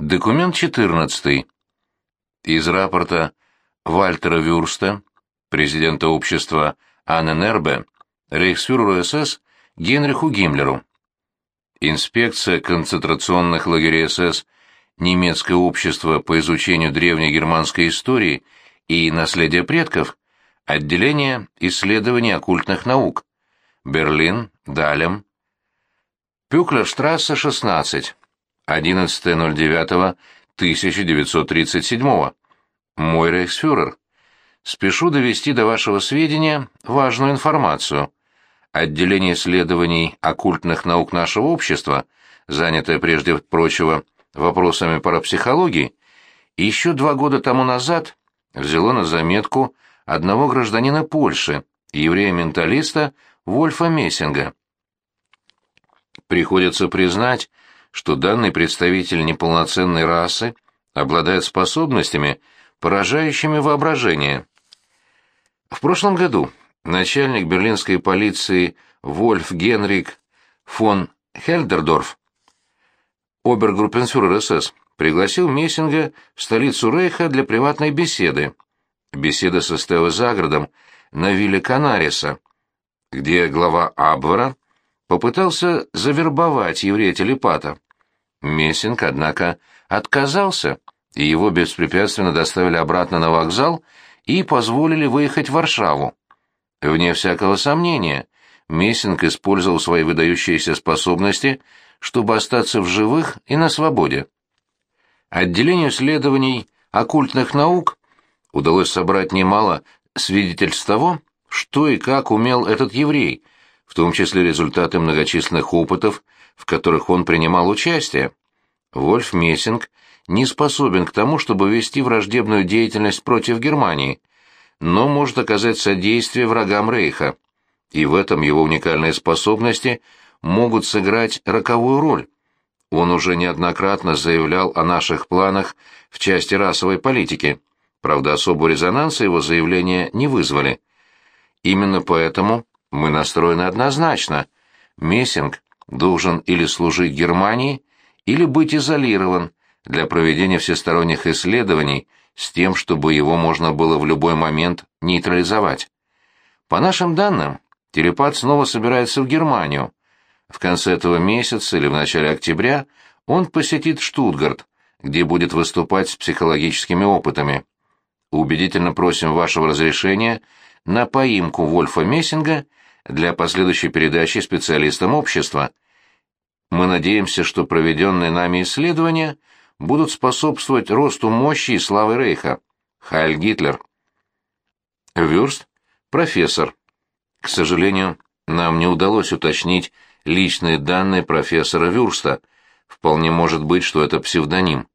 Документ 14. Из рапорта Вальтера Вюрста, президента общества Анненербе, рейхсфюреру СС Генриху Гиммлеру. Инспекция концентрационных лагерей СС Немецкое общество по изучению древней германской истории и наследия предков, отделение исследований оккультных наук, Берлин, Далем, Пюклерштрассе, 16, 11.09.1937. Мой рейхсфюрер, спешу довести до вашего сведения важную информацию. Отделение исследований оккультных наук нашего общества, занятое прежде прочего вопросами парапсихологии, еще два года тому назад взяло на заметку одного гражданина Польши, еврея-менталиста Вольфа Мессинга. Приходится признать, что данный представитель неполноценной расы обладает способностями, поражающими воображение. В прошлом году начальник берлинской полиции Вольф Генрик фон Хельдердорф, обергруппенфюрер СС, пригласил Мессинга в столицу Рейха для приватной беседы. Беседа состоялась за городом на вилле Канариса, где глава Абвера попытался завербовать еврея-телепата. Мессинг, однако, отказался, и его беспрепятственно доставили обратно на вокзал и позволили выехать в Варшаву. Вне всякого сомнения, Мессинг использовал свои выдающиеся способности, чтобы остаться в живых и на свободе. Отделению исследований оккультных наук удалось собрать немало свидетельств того, что и как умел этот еврей, в том числе результаты многочисленных опытов, в которых он принимал участие. Вольф Мессинг не способен к тому, чтобы вести враждебную деятельность против Германии, но может оказать содействие врагам Рейха, и в этом его уникальные способности могут сыграть роковую роль. Он уже неоднократно заявлял о наших планах в части расовой политики, правда особого резонанса его заявления не вызвали. Именно поэтому мы настроены однозначно. Мессинг должен или служить Германии, или быть изолирован для проведения всесторонних исследований с тем, чтобы его можно было в любой момент нейтрализовать. По нашим данным, телепат снова собирается в Германию. В конце этого месяца или в начале октября он посетит Штутгарт, где будет выступать с психологическими опытами. Убедительно просим вашего разрешения на поимку Вольфа Мессинга для последующей передачи специалистам общества. Мы надеемся, что проведенные нами исследования будут способствовать росту мощи и славы Рейха. Хайль Гитлер. Вюрст, профессор. К сожалению, нам не удалось уточнить личные данные профессора Вюрста. Вполне может быть, что это псевдоним.